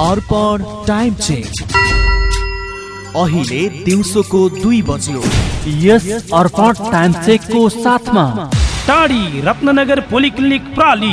अर्पण time check अहिले दिउँसोको दुई बज्यो। यस अर्पण टाइम चेकको साथमा। टाढी रत्नगर पोलिक्लिनिक प्राली।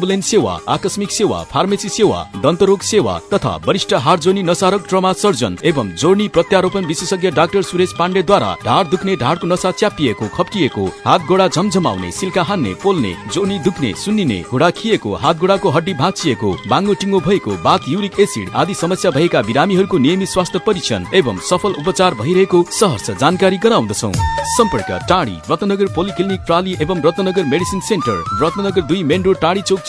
एम्बुलेन्स सेवा आकस्मिक सेवा फार्मेसी सेवा दन्तरोग सेवा तथा वरिष्ठ हार्ट जोनी नसारोग ट्रमा सर्जन एवं जोर्नी प्रत्यारोपण विशेषज्ञ डाक्टर सुरेश पाण्डेद्वारा ढाड दुख्ने ढाडको नसा च्यापिएको खप्टिएको हात गोडा झमझमाउने सिल्का हान्ने पोल्ने जोनी दुख्ने सुन्निने घुँडा खिएको हात गोडाको हड्डी भाँचिएको बाङ्गो टिङ्गो भएको बाथ युरिक एसिड आदि समस्या भएका बिरामीहरूको नियमित स्वास्थ्य परीक्षण एवं सफल उपचार भइरहेको सहर्ष जानकारी गराउँदछौ। सम्पर्क टाढी रत्नगर पोलिक्लिनिक प्राली एवं रत्नगर मेडिसिन सेन्टर रत्नगर दुई मेन रोड टाढी चौक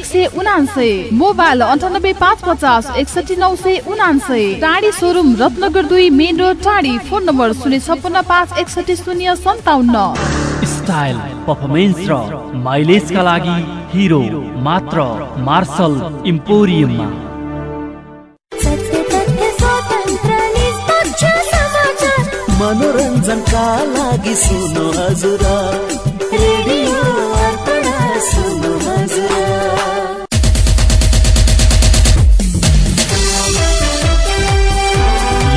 एक सय उनान्सय मोबाइल अन्ठानब्बे पाँच पचास एकसठी नौ सय उनान्सय। टाढी सोरुम रत्नगर दुई मेन रोड टाढी। फोन नम्बर शून्य छप्पन्न पाँच एकसठी शून्य सन्ताउन्न। स्टाइल पर्फर्मेन्स र माइलेजका लागि हिरो मात्र मार्शल इम्पोरियममा मनोरञ्जनका लागि सुन्नु हजुर। रेडियो अर्पण सुन्नु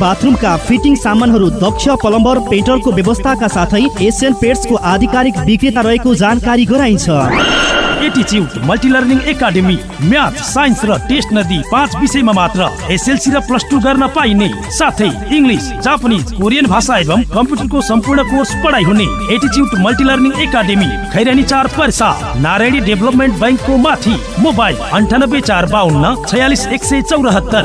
बाथरुमका फिटिङ सामानहरू दक्ष प्लम्बर पेन्टरको व्यवस्थाका साथै एसियन पेट्सको आधिकारिक विक्रेता रहेको जानकारी गराइन्छ। एटिच्युट multi learning academy math science र टेस्ट नदी मात्र र पाइने। साथै कोरियन भाषा एवं कम्प्युटरको सम्पूर्ण कोर्स पढाइ खैरानी डेभलपमेन्ट माथि मोबाइल अन्ठानब्बे चार बाहन्न छयालिस एक सय चौरात्तर।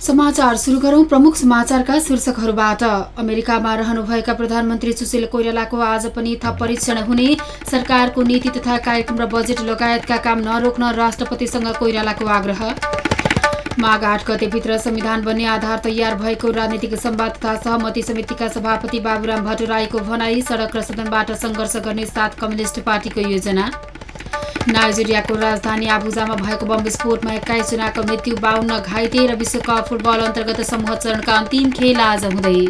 समाचार सुरु गरौं प्रमुख समाचारका शीर्षकहरूबाट। अमेरिकामा रहनुभएका प्रधानमन्त्री सुशील कोइरालाको आज पनि थप परीक्षण हुने सरकारको नीति तथा कार्यक्रम र बजेट लगायतका काम नरोक्न राष्ट्रपतिसँग कोइरालाको आग्रह। माघ आठ गतेभित्र संविधान बन्ने आधार तयार भएको राजनीतिक संवाद तथा सहमति समितिका सभापति बाबुराम भट्टराईको भनाई सडक र सदनबाट सङ्घर्ष गर्ने साथ कम्युनिष्ट पार्टीको योजना। नाइजेरियाको राजधानी आबुजामा भएको बम विस्फोटमा एक्काइस जनाको मृत्यु बाहन्न घाइते र विश्वकप फुटबल अन्तर्गत समूह चरणका अन्तिम खेल आज हुँदै।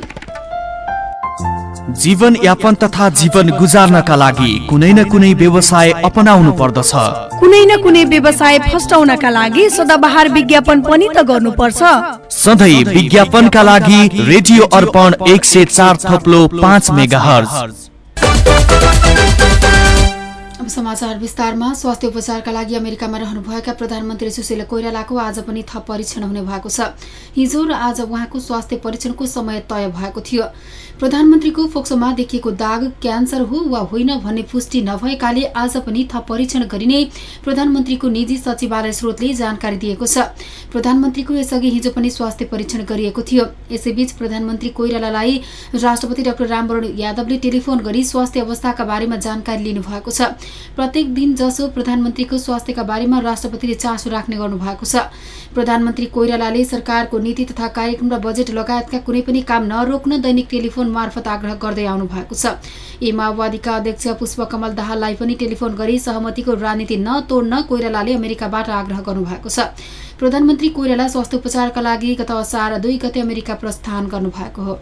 जीवन यापन तथा जीवन गुजार्नका लागि कुनै न कुनै व्यवसाय अपनाउनु पर्दछ। कुनै न कुनै व्यवसाय फस्टाउनका लागि सदाबहार विज्ञापन पनि त गर्नुपर्छ। सधैँ विज्ञापनका लागि रेडियो अर्पण एक सय चार थप्लो पाँच मेगा समाचार विस्तारमा। स्वास्थ्य उपचारका लागि अमेरिकामा रहनुभएका प्रधानमन्त्री सुशील कोइरालाको आज पनि थप परीक्षण हुने भएको छ। हिजो र आज उहाँको स्वास्थ्य परीक्षणको समय तय भएको थियो। प्रधानमन्त्रीको फोक्सोमा देखिएको दाग क्यान्सर हो वा होइन भन्ने पुष्टि नभएकाले आज पनि थप परीक्षण गरिने प्रधानमन्त्रीको निजी सचिवालय स्रोतले जानकारी दिएको छ। प्रधानमन्त्रीको यसअघि हिजो पनि स्वास्थ्य परीक्षण गरिएको थियो। यसैबीच प्रधानमन्त्री कोइरालालाई राष्ट्रपति डाक्टर रामवरण यादवले टेलिफोन गरी स्वास्थ्य अवस्थाका बारेमा जानकारी लिनुभएको छ। प्रत्येक दिन जसो प्रधानमन्त्रीको स्वास्थ्यका बारेमा राष्ट्रपतिले चासो राख्ने गर्नु भएको छ। प्रधानमन्त्री कोइरालाले सरकारको नीति तथा कार्यक्रम र बजेट लगायतका कुनै पनि काम नरोक्न दैनिक टेलिफोन मार्फत आग्रह गर्दै आउनु भएको छ। यी माओवादीका अध्यक्ष पुष्पकमल दाहाललाई पनि टेलिफोन गरी सहमतिको राजनीति नतोड्न कोइरालाले अमेरिकाबाट आग्रह गर्नुभएको छ। प्रधानमन्त्री कोइराला स्वास्थ्य उपचारका लागि गत असार दुई गते अमेरिका प्रस्थान गर्नुभएको हो।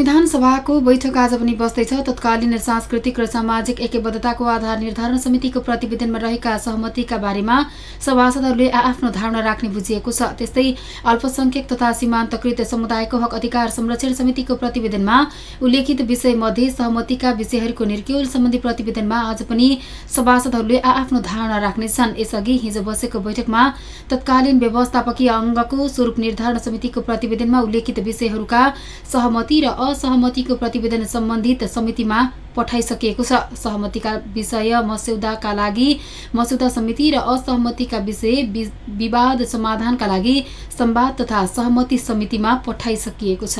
संविधान सभाको बैठक आज पनि बस्दैछ। तत्कालीन सांस्कृतिक र सामाजिक एकबद्धताको आधार निर्धारण समितिको प्रतिवेदनमा रहेका सहमतिका बारेमा सभासदहरूले आफ्नो धारणा राख्ने बुझिएको छ। त्यस्तै अल्पसंख्यक तथा सीमान्तकृत समुदायको हक अधिकार संरक्षण समितिको प्रतिवेदनमा उल्लेखित विषय मध्ये सहमतिका विषयहरूको निर्क्योल सम्बन्धी प्रतिवेदनमा आज पनि सभासदहरूले आफ्नो धारणा राख्नेछन्। यसअघि हिजो बसेको बैठकमा तत्कालीन व्यवस्थापकीय अङ्गको स्वरूप निर्धारण समितिको प्रतिवेदनमा उल्लेखित विषयहरूका सहमति र असहमतिको प्रतिवेदन सम्बन्धित समितिमा पठाइसकिएको छ। सहमतिका विषय मस्यौदाका लागि मस्यौदा समिति र असहमतिका विषय विवाद समाधानका लागि संवाद तथा सहमति समितिमा पठाइसकिएको छ।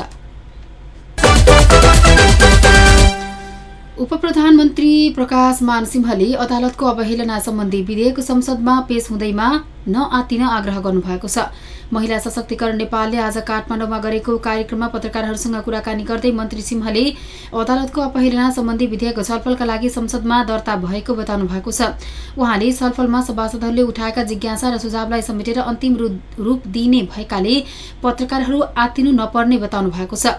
उप प्रधानमन्त्री प्रकाश मान सिंहले अदालतको अवहेलना सम्बन्धी विधेयक संसदमा पेश हुँदैमा नआतिन आग्रह गर्नुभएको छ। महिला सशक्तिकरण नेपालले आज काठमाडौँमा गरेको कार्यक्रममा पत्रकारहरूसँग कुराकानी गर्दै मन्त्री सिंहले अदालतको अपहेलना सम्बन्धी विधेयक छलफलका लागि संसदमा दर्ता भएको बताउनु भएको छ। उहाँले छलफलमा सभासदहरूले उठाएका जिज्ञासा र सुझावलाई समेटेर अन्तिम रूप दिइने भएकाले पत्रकारहरू आतिनु नपर्ने बताउनु भएको छ।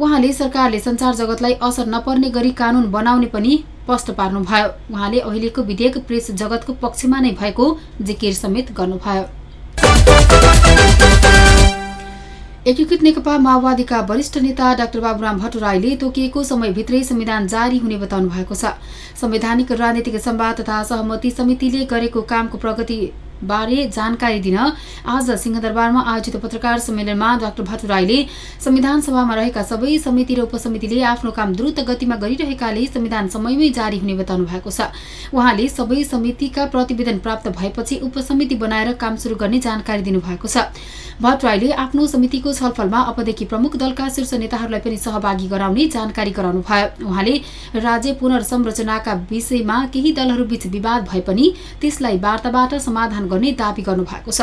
उहाँले सरकारले संचार जगतलाई असर नपर्ने गरी कानून बनाउने पनि स्पष्ट पार्नुभयो। उहाँले अहिलेको विधेयक प्रेस जगतको पक्षमा नै भएको जिकिर समेत गर्नुभयो। एकीकृत नेकपा माओवादीका वरिष्ठ नेता डाक्टर बाबुराम भट्टराईले तोकिएको समयभित्रै संविधान जारी हुने बताउनु भएको छ। संवैधानिक राजनीतिक संवाद तथा सहमति समितिले गरेको कामको प्रगति बारे जानकारी दिन। आज सिंहदरबारमा आयोजित पत्रकार सम्मेलनमा डाक्टर भट्टराईले संविधान सभामा रहेका सबै समिति र उपसमितिले आफ्नो काम द्रुत गतिमा गरिरहेकाले संविधान समयमै जारी हुने बताउनु भएको छ। उहाँले सबै समितिका प्रतिवेदन प्राप्त भएपछि उपसमिति बनाएर काम सुरु गर्ने जानकारी दिनुभएको छ। भट्टराईले आफ्नो समितिको छलफलमा अपदेखि प्रमुख दलका शीर्ष नेताहरूलाई पनि सहभागी गराउने जानकारी गराउनु भयो उहाँले राज्य पुनर्संरचनाका विषयमा केही दलहरूबीच विवाद भए पनि त्यसलाई वार्ताबाट समाधान गर्ने दावी गर्नु भएको छ।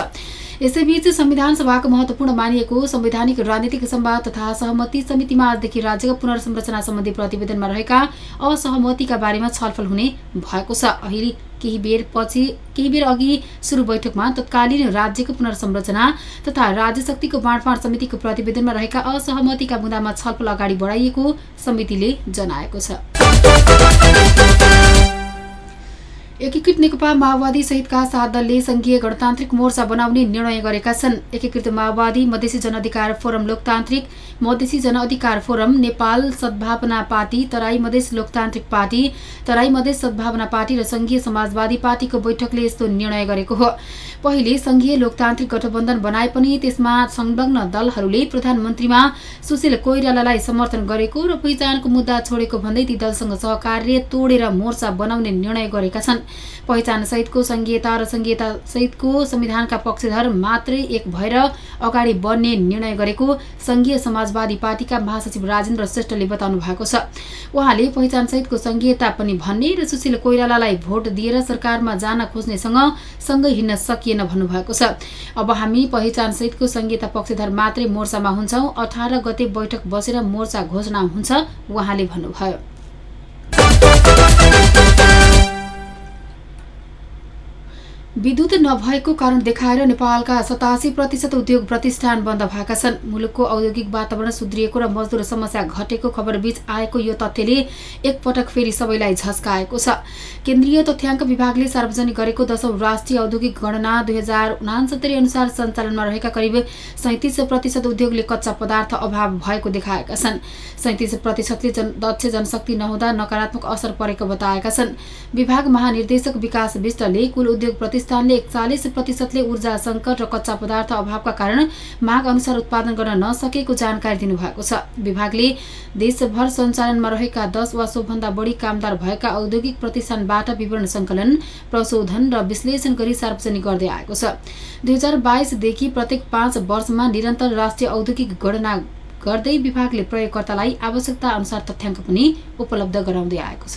यसैबीच संविधान सभाको महत्वपूर्ण मानिएको संवैधानिक राजनीतिक संवाद तथा सहमति समितिमा आजदेखि राज्यको पुनर्संरचना सम्बन्धी प्रतिवेदनमा रहेका असहमतिका बारेमा छलफल हुने भएको छ। अहिले केही बेर पछि केही बेर अघि सुरु बैठकमा तत्कालीन राज्यको पुनर्संरचना तथा राज्य शक्तिको बाँडफाँड समितिको प्रतिवेदनमा रहेका असहमतिका बुँदामा छलफल अगाडि बढाइएको समितिले जनाएको छ। एकीकृत नेकपा माओवादी सहितका सात दलले संघीय गणतान्त्रिक मोर्चा बनाउने निर्णय गरेका छन्। एकीकृत माओवादी मधेसी जनअधिकार फोरम लोकतान्त्रिक मधेसी जनअधिकार फोरम नेपाल सद्भावना पार्टी तराई मधेस लोकतान्त्रिक पार्टी तराई मधेस सद्भावना पार्टी र संघीय समाजवादी पार्टीको बैठकले यस्तो निर्णय गरेको हो। पहिले संघीय लोकतान्त्रिक गठबन्धन बनाए पनि त्यसमा संलग्न दलहरूले प्रधानमन्त्रीमा सुशील कोइरालालाई समर्थन गरेको र पहिचानको मुद्दा छोडेको भन्दै ती दलसँग सहकार्य तोडेर मोर्चा बनाउने निर्णय गरेका छन्। पहिचान सहितको संघीयता र संघीयता सहितको संविधानका पक्षधर मात्रै एक भएर अगाडि बढ्ने निर्णय गरेको संघीय समाजवादी पार्टीका महासचिव राजेन्द्र श्रेष्ठले बताउनु भएको छ। उहाँले पहिचान सहितको संघीयता पनि भन्ने र सुशील कोइरालालाई भोट दिएर सरकारमा जान खोज्नेसँग सँगै हिँड्न सकिए सकिएन भन्नुभएको छ? अब हामी पहिचानसहितको संहिता पक्षधर मात्रै मोर्चामा हुन्छौँ। अठार गते बैठक बसेर मोर्चा घोषणा हुन्छ उहाँले भन्नुभयो। विद्युत नभएको कारण देखाएर नेपालका सतासी प्रतिशत उद्योग प्रतिष्ठान बन्द भएका छन्। मुलुकको औद्योगिक वातावरण सुध्रिएको र मजदुर समस्या घटेको खबर बीच आएको यो तथ्यले एकपटक फेरि सबैलाई झस्काएको छ। केन्द्रीय तथ्याङ्क विभागले सार्वजनिक गरेको दशौं राष्ट्रिय औद्योगिक गणना दुई हजार उनासत्तरी अनुसार सञ्चालनमा रहेका करिब सैतिस प्रतिशत उद्योगले कच्चा पदार्थ अभाव भएको देखाएका छन्। सैतिस प्रतिशतले जन दक्ष जनशक्ति नहुँदा नकारात्मक असर परेको बताएका छन्। विभाग महानिर्देशक विकास विष्टले कुल उद्योग प्रतिष्ठानले एकचालिस प्रतिशतले ऊर्जा सङ्कट र कच्चा पदार्थ अभावका कारण माग अनुसार उत्पादन गर्न नसकेको जानकारी दिनुभएको छ। विभागले देशभर सञ्चालनमा रहेका दस वा सोभन्दा बढी कामदार भएका औद्योगिक प्रतिष्ठानबाट विवरण सङ्कलन प्रशोधन र विश्लेषण गरी सार्वजनिक गर्दै आएको छ। दुई हजार बाइसदेखि प्रत्येक पाँच वर्षमा निरन्तर राष्ट्रिय औद्योगिक गणना गर्दै विभागले प्रयोगकर्तालाई आवश्यकता अनुसार तथ्याङ्क पनि उपलब्ध गराउँदै आएको छ।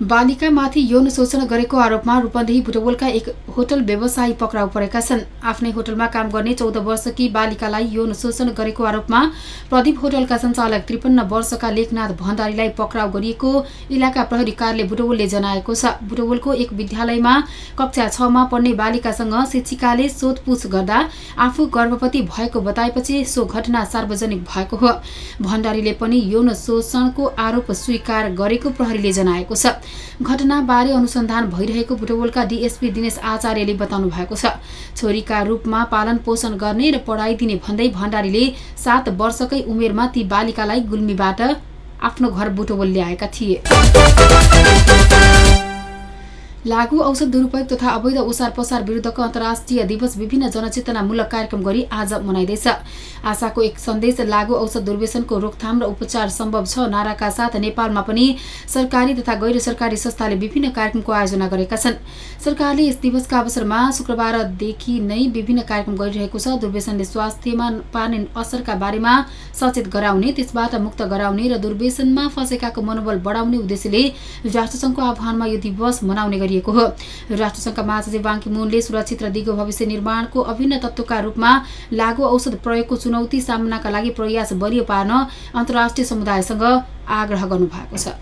बालिकामाथि यौन शोषण गरेको आरोपमा रूपन्देही बुटवलका एक होटल व्यवसायी पक्राउ परेका छन्। आफ्नै होटलमा काम गर्ने चौध वर्षकी बालिकालाई यौन शोषण गरेको आरोपमा प्रदीप होटलका सञ्चालक त्रिपन्न वर्षका लेखनाथ भण्डारीलाई पक्राउ गरिएको इलाका प्रहरी कार्यालय बुटवलले जनाएको छ। बुटवलको एक विद्यालयमा कक्षा छमा पढ्ने बालिकासँग शिक्षिकाले सोधपुछ गर्दा आफू गर्भवती भएको बताएपछि सो घटना सार्वजनिक भएको हो। भण्डारीले पनि यौन शोषणको आरोप स्वीकार गरेको प्रहरीले जनाएको छ। घटनाबारे अनुसन्धान भइरहेको बुटवलका डिएसपी दिनेश आचार्यले बताउनु भएको छ। छोरीका रूपमा पालन पोषण गर्ने र पढाइ दिने भन्दै भण्डारीले सात वर्षकै उमेरमा ती बालिकालाई गुल्मीबाट आफ्नो घर बुटवल ल्याएका थिए। लागू औषध दुरुपयोग तथा अवैध ओसार पसार विरुद्धको अन्तर्राष्ट्रिय दिवस विभिन्न जनचेतनामूलक कार्यक्रम गरी आज मनाइँदैछ। आशाको एक सन्देश लागू औषध दुर्व्यसनको रोकथाम र उपचार सम्भव छ नाराका साथ नेपालमा पनि सरकारी तथा गैर सरकारी संस्थाले विभिन्न कार्यक्रमको आयोजना गरेका छन्। सरकारले यस दिवसका अवसरमा शुक्रबारदेखि नै विभिन्न कार्यक्रम गरिरहेको छ। दुर्व्यसनले स्वास्थ्यमा पार्ने असरका बारेमा सचेत गराउने त्यसबाट मुक्त गराउने र दुर्व्यसनमा फँसेकाको मनोबल बढाउने उद्देश्यले राष्ट्रसङ्घको आह्वानमा यो दिवस मनाउने गरिएको हो। राष्ट्रसङ्घका महासचिव बाङ्की मुनले सुरक्षित र दिगो भविष्य निर्माणको अभिन्न तत्वका रूपमा लागू औषध प्रयोगको चुनौती सामनाका लागि प्रयास बलियो पार्न अन्तर्राष्ट्रिय समुदायसँग आग्रह गर्नुभएको छ।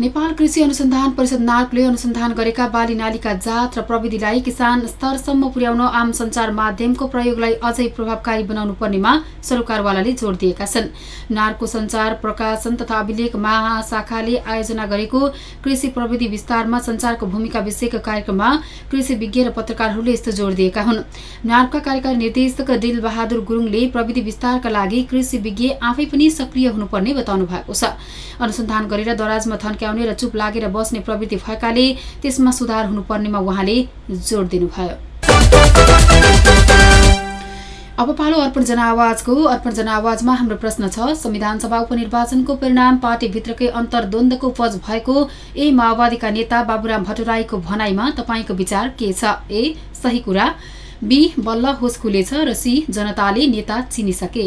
नेपाल कृषि अनुसन्धान परिषद नार्कले अनुसन्धान गरेका बाली नालीका जात र प्रविधिलाई किसान स्तरसम्म पुर्याउन आम सञ्चार माध्यमको प्रयोगलाई अझै प्रभावकारी बनाउनु पर्नेमा सरोकारवालाले जोड दिएका छन्। नार्को सञ्चार प्रकाशन तथा अभिलेख महाशाखाले आयोजना गरेको कृषि प्रविधि विस्तारमा सञ्चारको भूमिका विषयक कार्यक्रममा कृषि विज्ञ र पत्रकारहरूले यस्तो जोड दिएका हुन्। नार्कका कार्यकारी निर्देशक दिल बहादुर गुरुङले प्रविधि विस्तारका लागि कृषि विज्ञ आफै पनि सक्रिय हुनुपर्ने बताउनु भएको छ। अनुसन्धान गरेर दराजमा थन्क्याउने र चुप लागेर बस्ने प्रवृत्ति भएकाले त्यसमा सुधार हुनुपर्नेमा उहाँले जोड दिनुभयो। अब पालो अर्पण जनआवाजको अर्पण जनआवाजमा हाम्रो प्रश्न छ संविधान सभा उपनिर्वाचनको परिणाम पार्टीभित्रकै अन्तर्द्वन्द्वको उपज भएको ए माओवादीका नेता बाबुराम भट्टराईको भनाइमा तपाईँको विचार के छ? ए सही कुरा। बी बल्ल होस खुलेछ र सी जनताले नेता चिनिसके।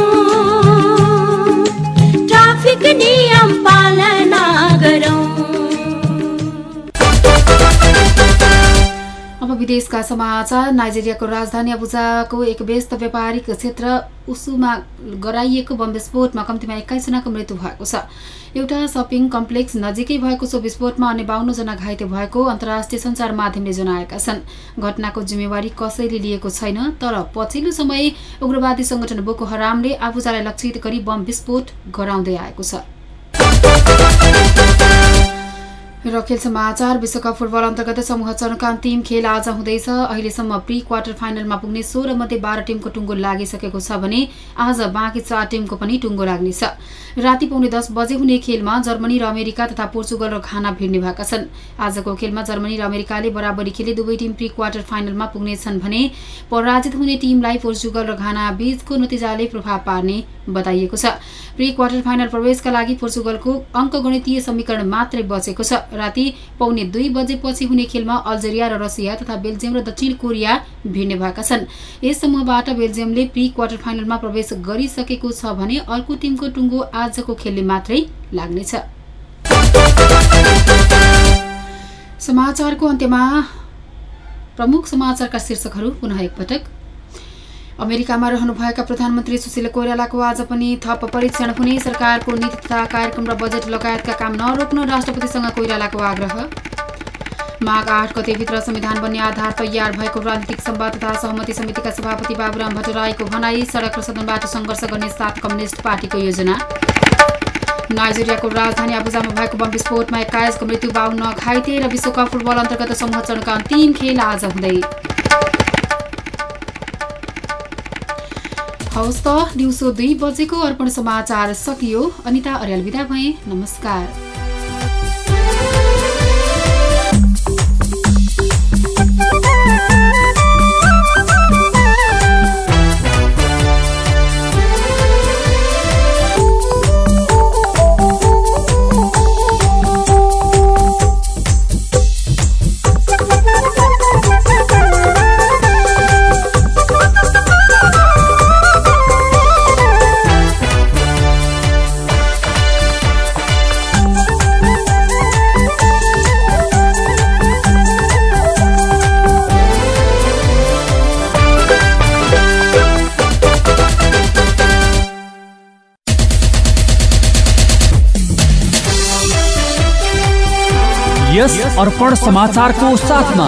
विदेशका समाचार। नाइजेरियाको राजधानी अबुजाको एक व्यस्त व्यापारिक क्षेत्र उसुमा गराइएको बम विस्फोटमा कम्तीमा एक्काइसजनाको मृत्यु भएको छ। एउटा सपिङ कम्प्लेक्स नजिकै भएको सो विस्फोटमा अन्य बाहन्नजना घाइते भएको अन्तर्राष्ट्रिय सञ्चार माध्यमले जनाएका छन्। घटनाको जिम्मेवारी कसैले लिएको छैन तर पछिल्लो समय उग्रवादी संगठन बोको हरामले आफूजालाई लक्षित गरी बम विस्फोट गराउँदै आएको छ। र खेल समाचार विश्वकप फुटबल अन्तर्गत समूह चरणका अन्तिम खेल आज हुँदैछ। अहिलेसम्म प्री क्वार्टर फाइनलमा पुग्ने सोह्र मध्ये बाह्र टिमको टुङ्गो लागिसकेको छ भने आज बाँकी चार टिमको पनि टुङ्गो लाग्नेछ। राति पाउने दस बजे हुने खेलमा जर्मनी र अमेरिका तथा पोर्चुगल र घाना भिड्ने भएका छन्। आजको खेलमा जर्मनी र अमेरिकाले बराबरी खेले दुवै टिम प्री क्वार्टर फाइनलमा पुग्नेछन् भने पराजित हुने टिमलाई पोर्चुगल र घाना बीचको नतिजाले प्रभाव पार्ने बताइएको छ। प्री क्वार्टर फाइनल प्रवेशका लागि पोर्चुगलको अङ्कगणितीय समीकरण मात्रै बचेको छ। राति पौने दुई बजेपछि हुने खेलमा अल्जेरिया र रसिया तथा बेल्जियम र दक्षिण कोरिया भिड्ने भएका छन्। यस समूहबाट बेल्जियमले प्री क्वार्टर फाइनलमा प्रवेश गरिसकेको छ भने अर्को टिमको टुङ्गो आजको खेलले मात्रै लाग्नेछ। समाचारको अन्त्यमा प्रमुख समाचारका शीर्षकहरू पुनः एकपटक। अमेरिकामा रहनुभएका प्रधानमन्त्री सुशील कोइरालाको आज पनि थप परीक्षण हुने सरकारको नीति तथा कार्यक्रम र बजेट लगायतका काम नरोक्न राष्ट्रपतिसँग कोइरालाको आग्रह। माघ आठ गतेभित्र संविधान बन्ने आधार तयार भएको राजनीतिक संवाद तथा सहमति समितिका सभापति बाबुराम भट्टराईको भनाई सडक र सदनबाट सङ्घर्ष गर्ने सात कम्युनिस्ट पार्टीको योजना। नाइजेरियाको राजधानी आबुजामा भएको बम विस्फोटमा एक्काइसको मृत्यु बाहुन्न घाइते र विश्वकप फुटबल अन्तर्गत समूह चरणका अन्तिम खेल आज हुँदै। हवस् त दिउँसो दुई बजेको अर्पण समाचार सकियो। अनिता अर्याल विदा भए। नमस्कार। यस अर्पण समाचार को साथ साथमा।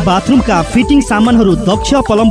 बाथरुमका फिटिङ सामानहरू दक्ष प्लम्बर